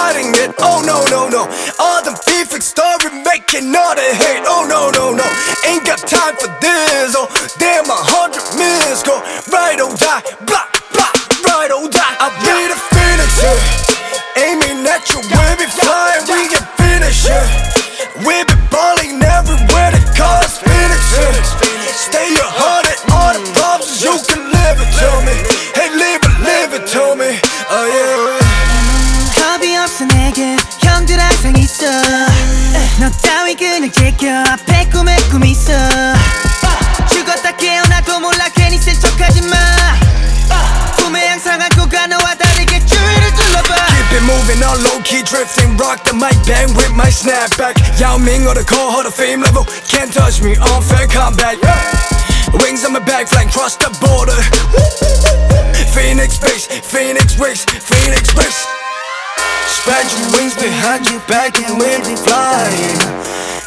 hiding it. Oh no, no, no. All them perfect story making all the hate. Oh no, no, no. Ain't got time for this. Oh, damn, a hundred minutes go. Right or die, blah, blah, right or die. I'll be the yeah. Aiming at you, we be flying, we get finished, yeah. We be balling everywhere, the Phoenix, yeah. Stay a hundred, all the problems, you 너 따위 그냥 제껴 앞에 꿈에 꿈이 있어 죽었다 깨어나도 몰라 괜히 센 척하지 마 꿈에 항상 안고 가 너와 다르게 주위를 둘러봐 Keep it moving on low key drifting rock the mic bang with my snapback Yao Ming or the call Hall of Fame level can't touch me on fair combat Wings on my back flying cross the border Phoenix base, Phoenix race, Phoenix race Spread your wings behind your back and we'll be flying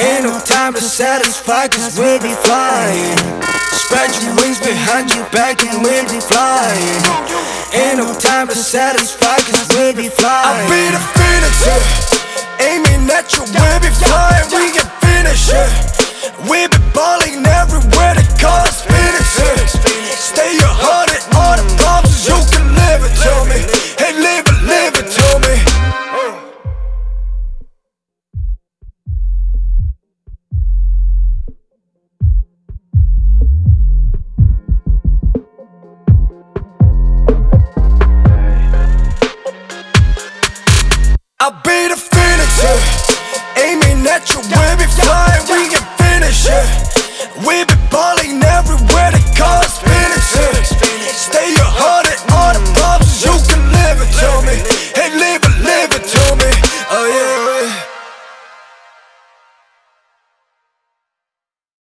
Ain't no time to satisfy cause we'll be flying. Spread your wings behind your back and we'll be flying. Ain't no time to satisfy cause we'll be flying. I'll be the phoenix, yeah. Aiming at you, we'll be flying I'll be the phoenix, yeah. aiming at your window.